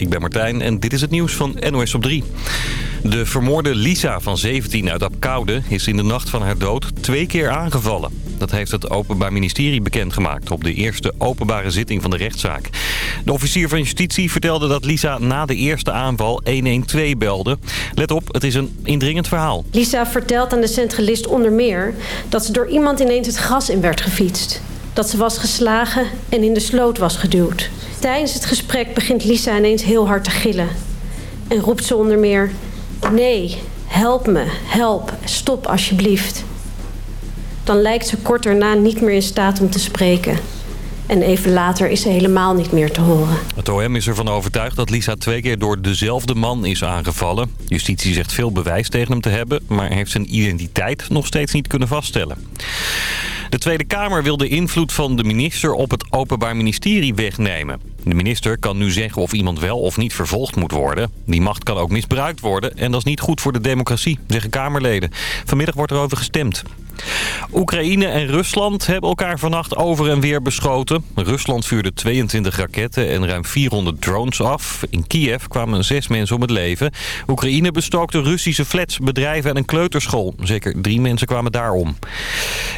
ik ben Martijn en dit is het nieuws van NOS op 3. De vermoorde Lisa van 17 uit Apkoude is in de nacht van haar dood twee keer aangevallen. Dat heeft het Openbaar Ministerie bekendgemaakt op de eerste openbare zitting van de rechtszaak. De officier van justitie vertelde dat Lisa na de eerste aanval 112 belde. Let op, het is een indringend verhaal. Lisa vertelt aan de centralist onder meer dat ze door iemand ineens het gras in werd gefietst. Dat ze was geslagen en in de sloot was geduwd. Tijdens het gesprek begint Lisa ineens heel hard te gillen. En roept ze onder meer... Nee, help me, help, stop alsjeblieft. Dan lijkt ze kort daarna niet meer in staat om te spreken. En even later is ze helemaal niet meer te horen. Het OM is ervan overtuigd dat Lisa twee keer door dezelfde man is aangevallen. Justitie zegt veel bewijs tegen hem te hebben... maar heeft zijn identiteit nog steeds niet kunnen vaststellen. De Tweede Kamer wil de invloed van de minister op het Openbaar Ministerie wegnemen. De minister kan nu zeggen of iemand wel of niet vervolgd moet worden. Die macht kan ook misbruikt worden en dat is niet goed voor de democratie, zeggen Kamerleden. Vanmiddag wordt er over gestemd. Oekraïne en Rusland hebben elkaar vannacht over en weer beschoten. Rusland vuurde 22 raketten en ruim 400 drones af. In Kiev kwamen zes mensen om het leven. Oekraïne bestookte Russische flats, bedrijven en een kleuterschool. Zeker drie mensen kwamen daarom.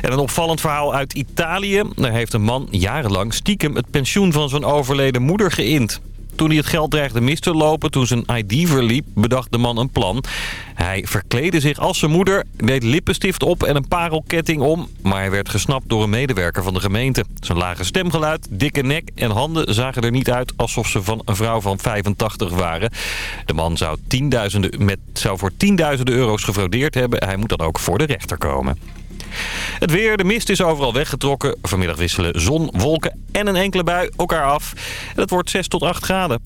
En een opvallend verhaal uit Italië. Daar heeft een man jarenlang stiekem het pensioen van zijn overleden moeder geïnd. Toen hij het geld dreigde mis te lopen toen zijn ID verliep, bedacht de man een plan. Hij verkleedde zich als zijn moeder, deed lippenstift op en een parelketting om. Maar hij werd gesnapt door een medewerker van de gemeente. Zijn lage stemgeluid, dikke nek en handen zagen er niet uit alsof ze van een vrouw van 85 waren. De man zou, tienduizenden, met, zou voor tienduizenden euro's gefraudeerd hebben. Hij moet dan ook voor de rechter komen. Het weer, de mist is overal weggetrokken. Vanmiddag wisselen zon, wolken en een enkele bui elkaar af. En het wordt 6 tot 8 graden.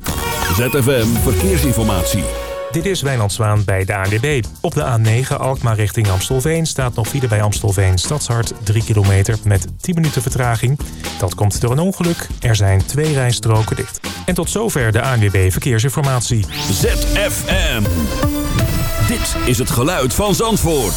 ZFM Verkeersinformatie. Dit is Wijnand Zwaan bij de ANWB. Op de A9 Alkmaar richting Amstelveen staat nog file bij Amstelveen Stadshart 3 kilometer met 10 minuten vertraging. Dat komt door een ongeluk. Er zijn twee rijstroken dicht. En tot zover de ANWB Verkeersinformatie. ZFM. Dit is het geluid van Zandvoort.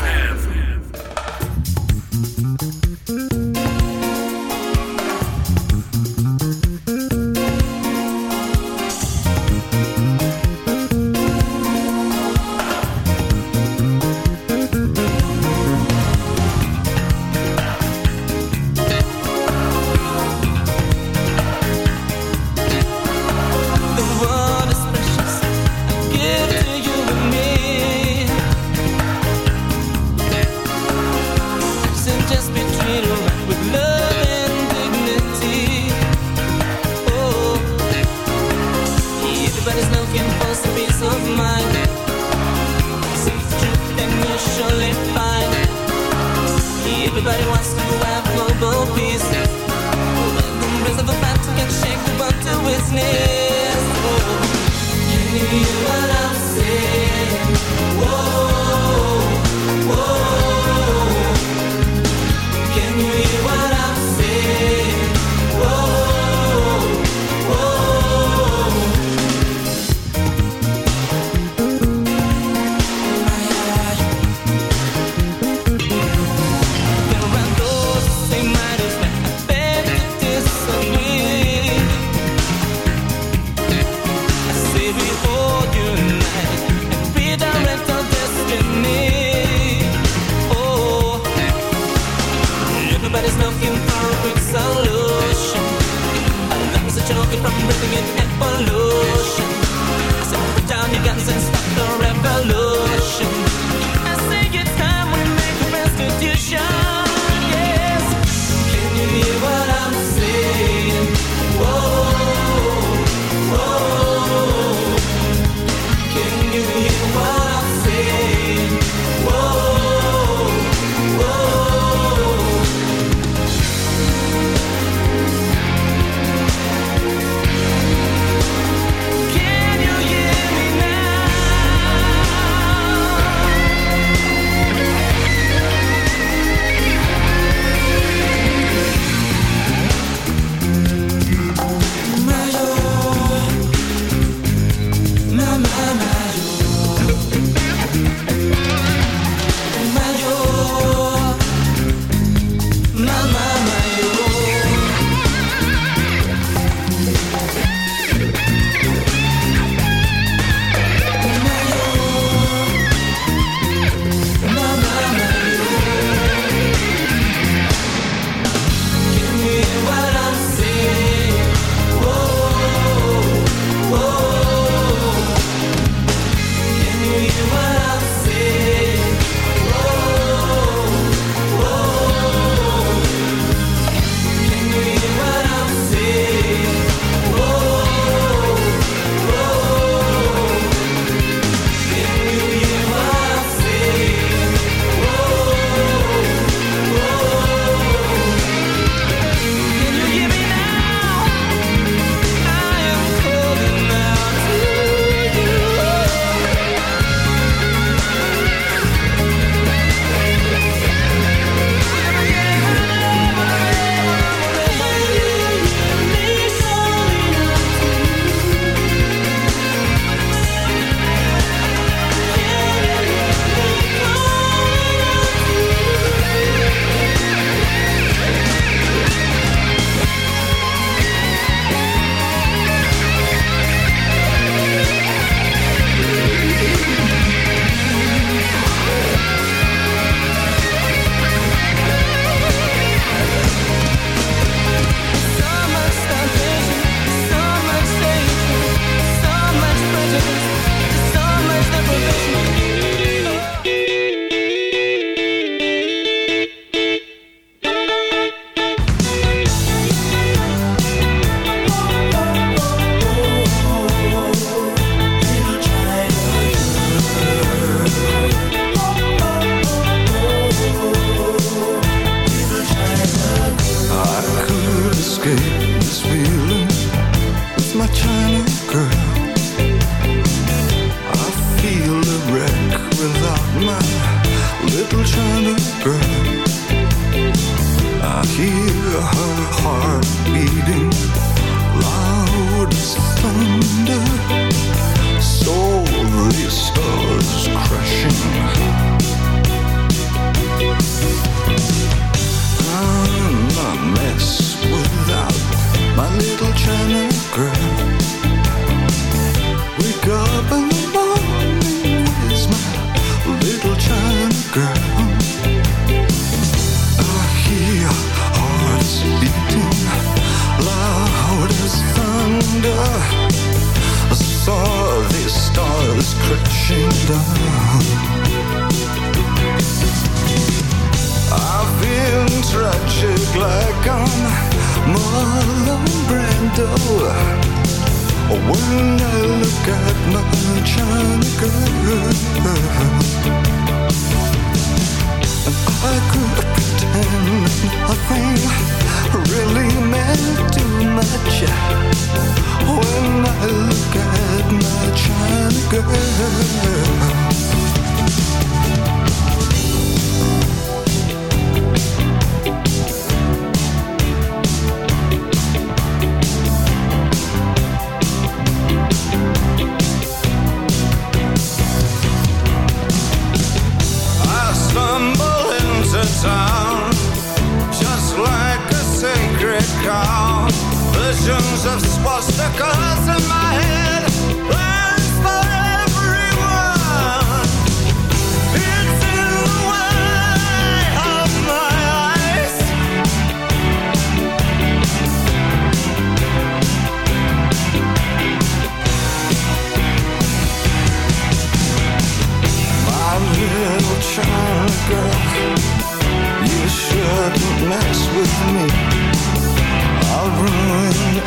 call. Visions of swastikas in my head.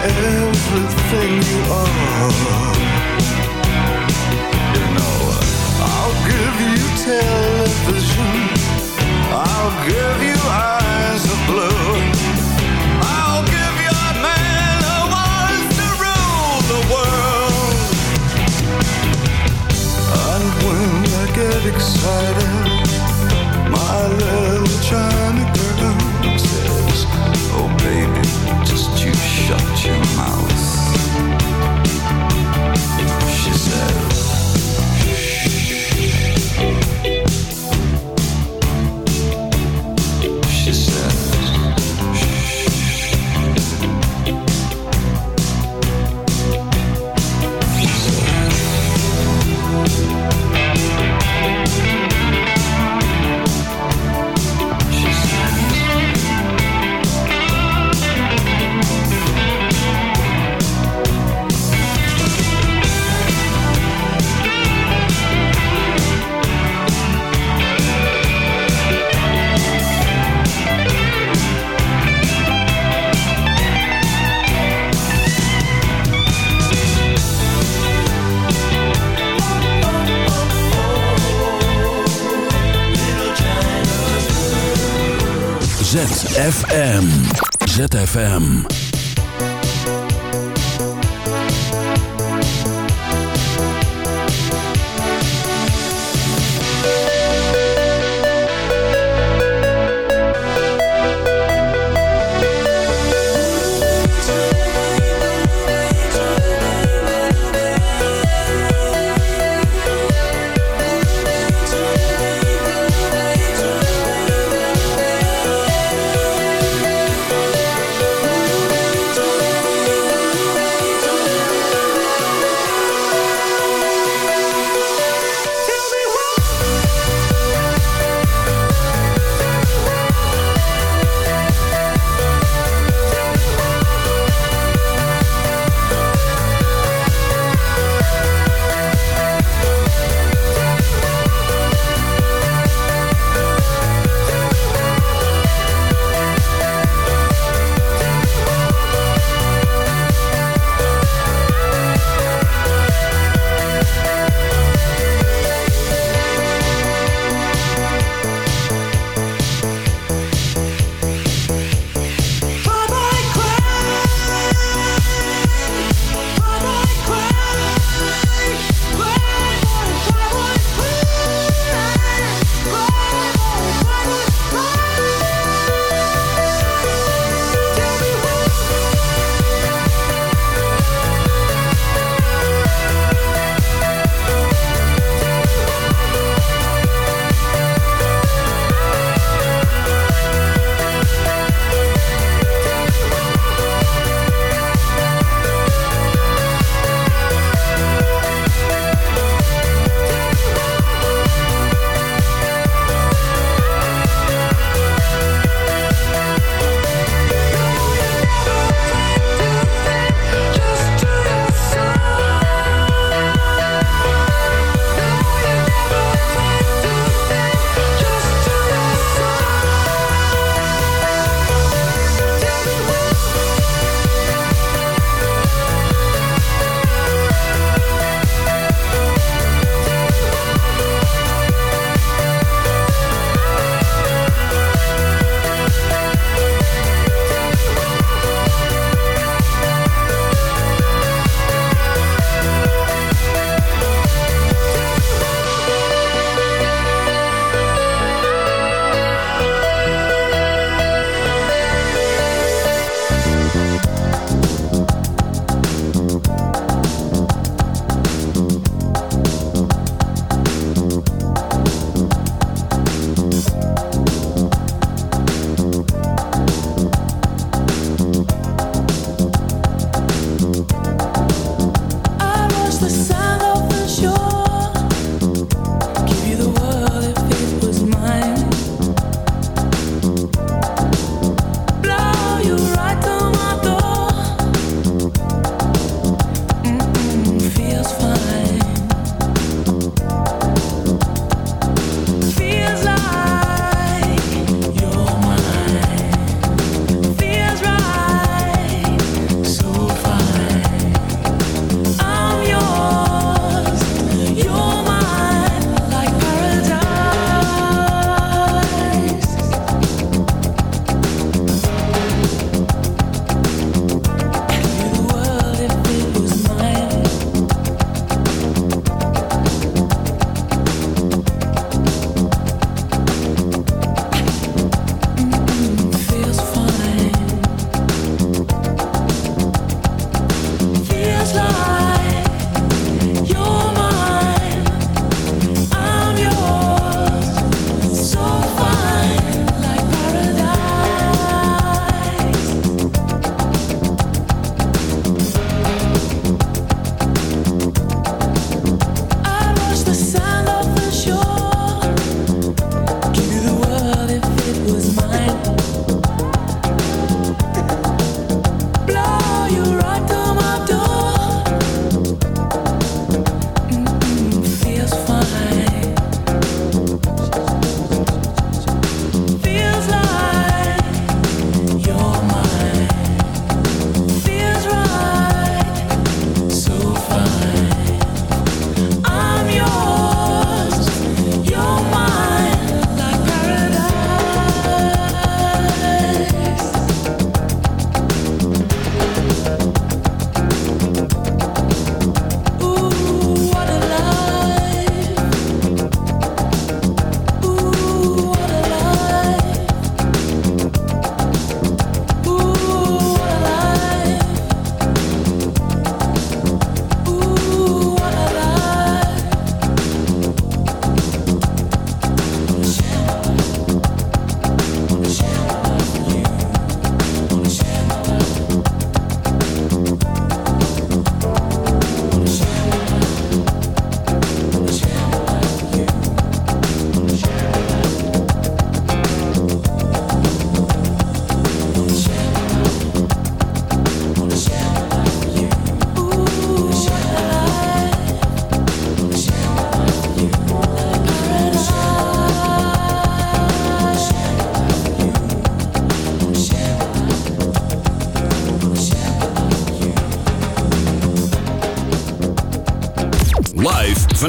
everything you are. You know, I'll give you television. I'll give you eyes of blue. I'll give you a man who wants to rule the world. And when I get excited ZFM. ZFM.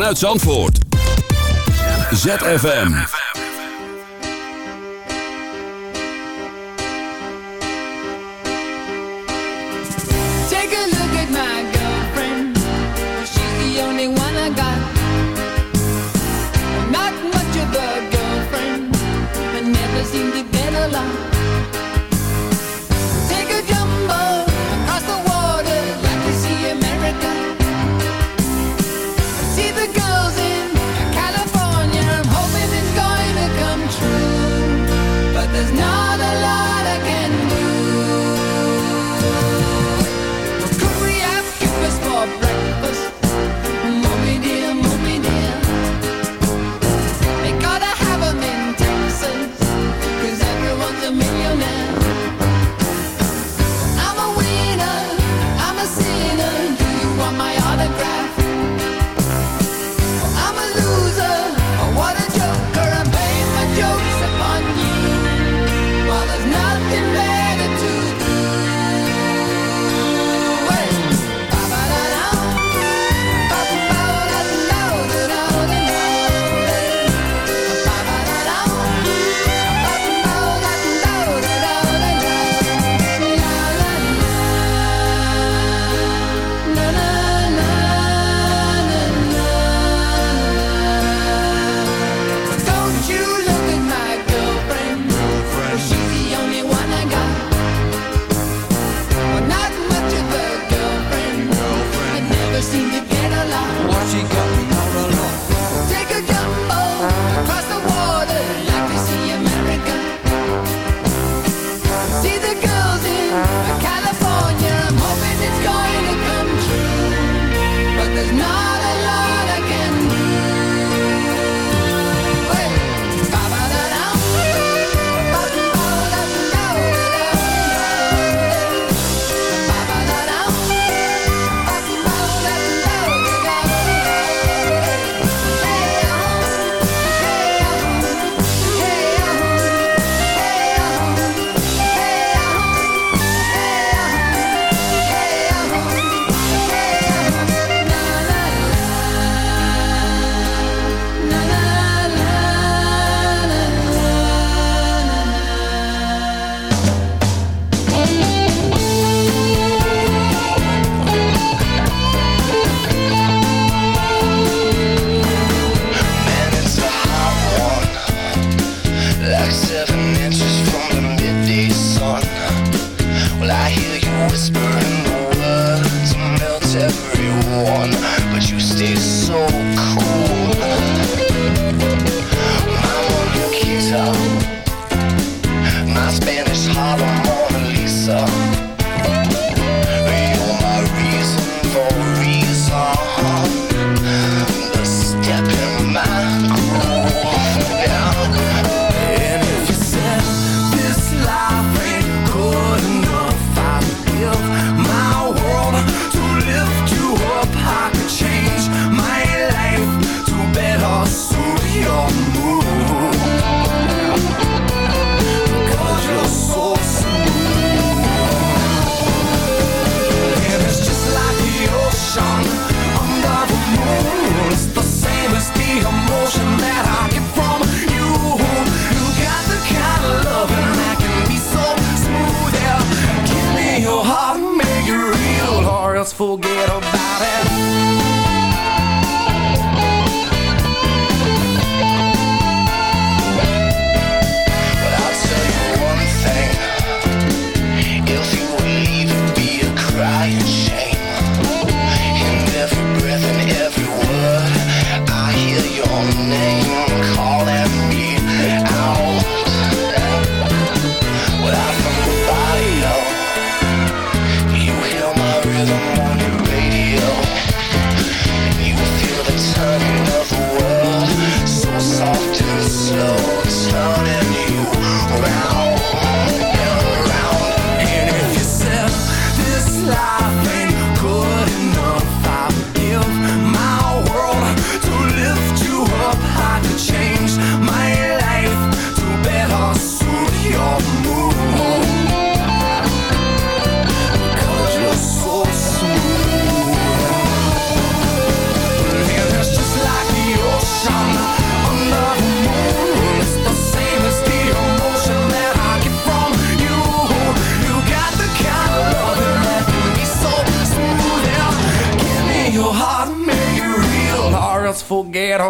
Vanuit Zandvoort. ZFM.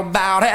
About it.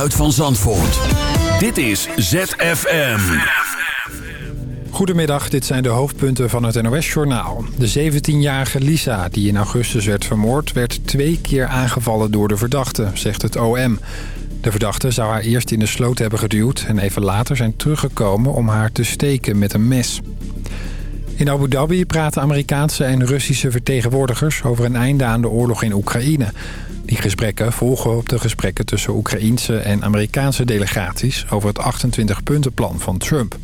Geluid van Zandvoort. Dit is ZFM. Goedemiddag, dit zijn de hoofdpunten van het NOS-journaal. De 17-jarige Lisa, die in augustus werd vermoord... werd twee keer aangevallen door de verdachte, zegt het OM. De verdachte zou haar eerst in de sloot hebben geduwd... en even later zijn teruggekomen om haar te steken met een mes. In Abu Dhabi praten Amerikaanse en Russische vertegenwoordigers over een einde aan de oorlog in Oekraïne. Die gesprekken volgen op de gesprekken tussen Oekraïense en Amerikaanse delegaties over het 28-puntenplan van Trump.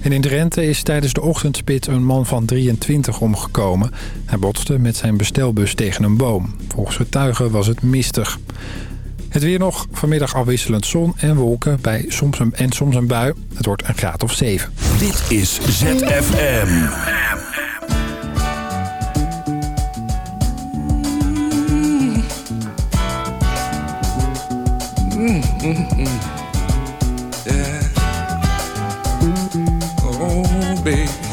En in Drenthe is tijdens de ochtendspit een man van 23 omgekomen. Hij botste met zijn bestelbus tegen een boom. Volgens getuigen was het mistig. Het weer nog, vanmiddag afwisselend zon en wolken bij soms een, en soms een bui. Het wordt een graad of 7. Dit is ZFM. Mm, mm, mm. oh,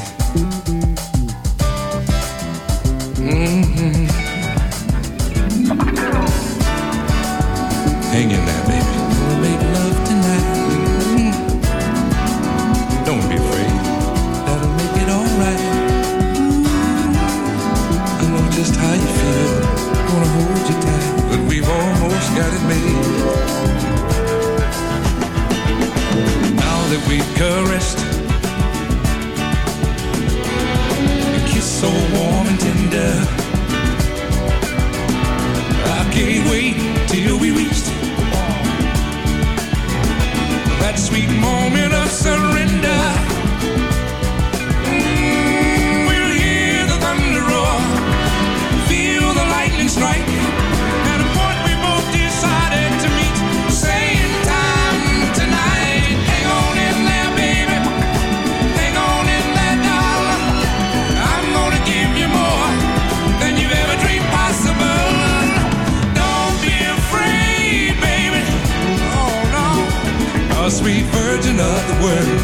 word.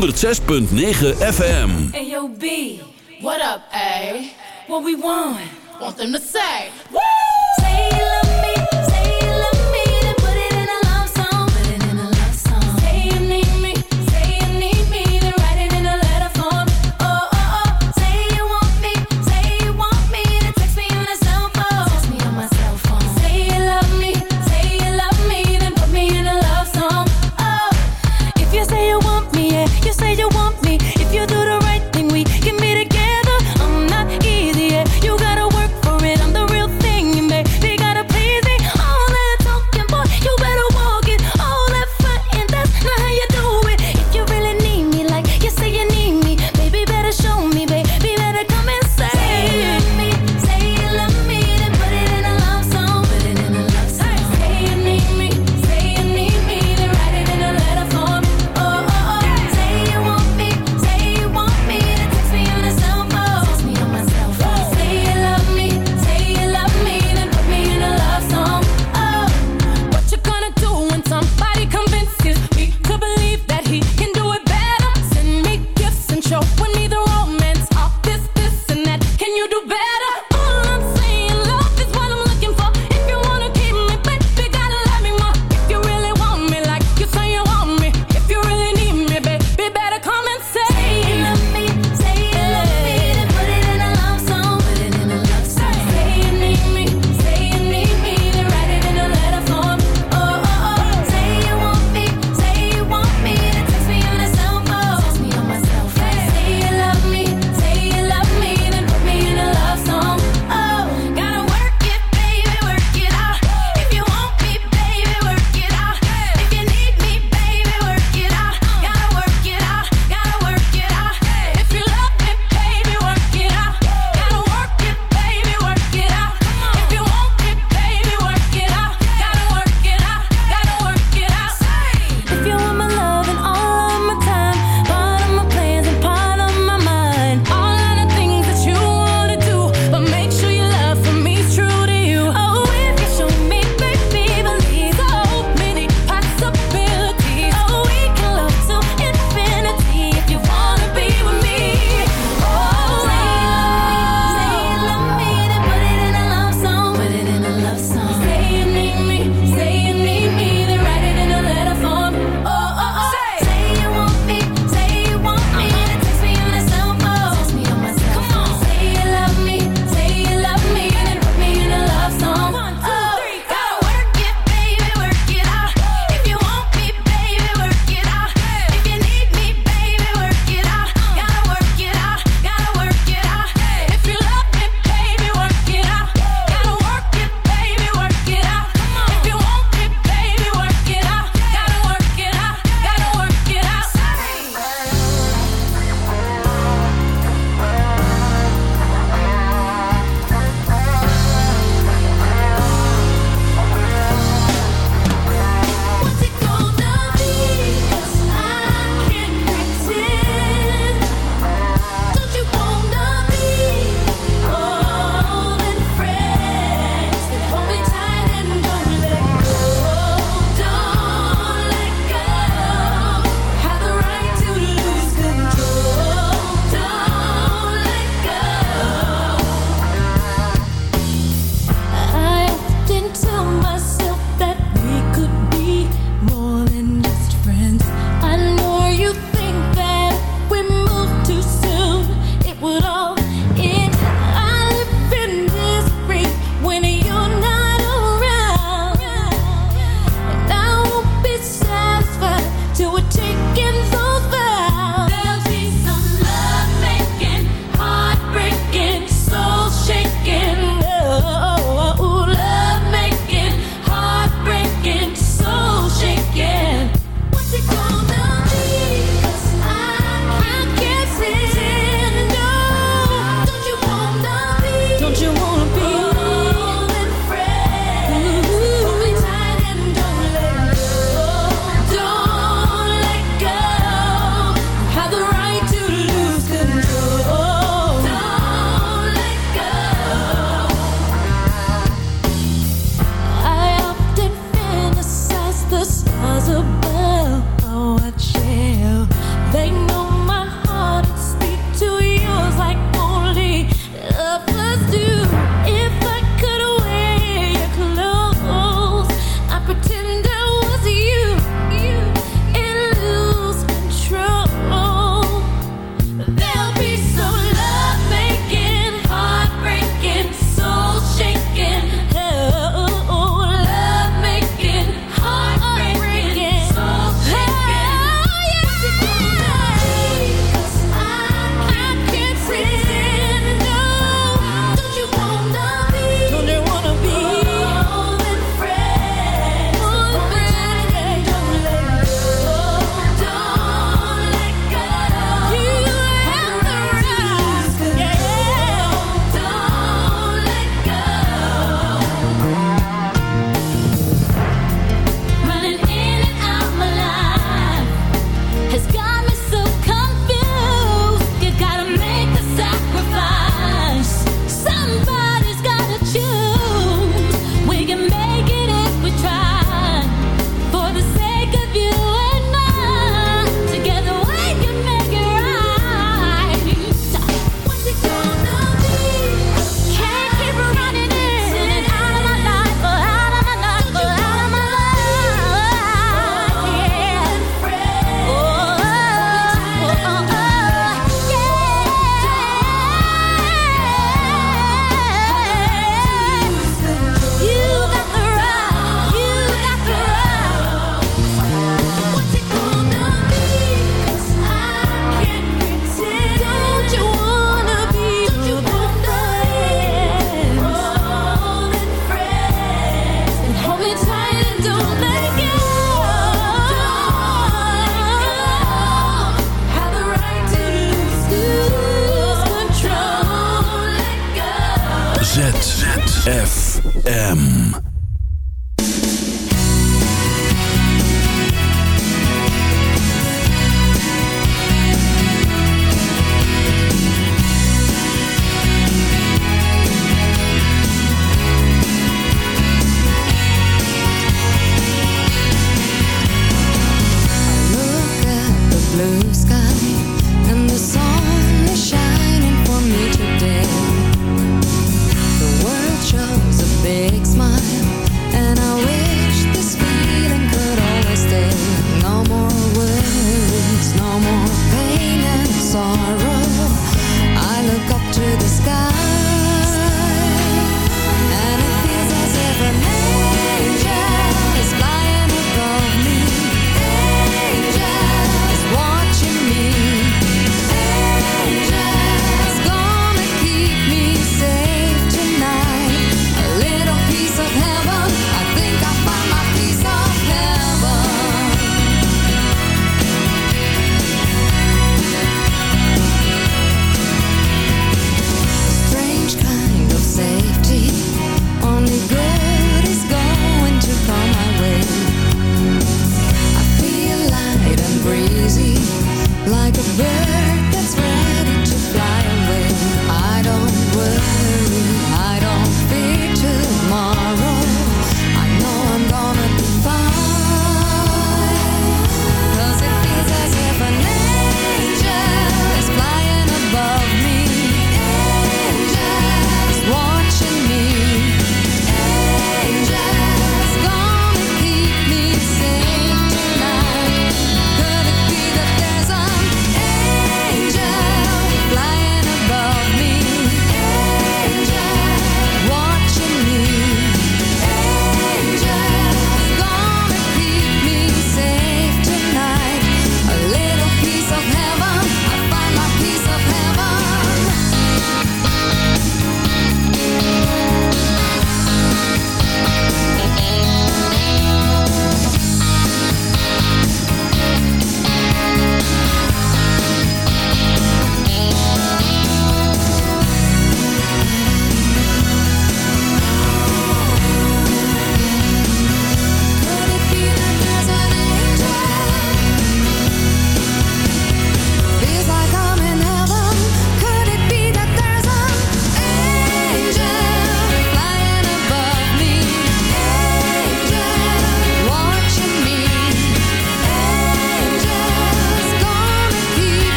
106.9 FM. Hey yo, B, what up, A? What we want? Want them to say.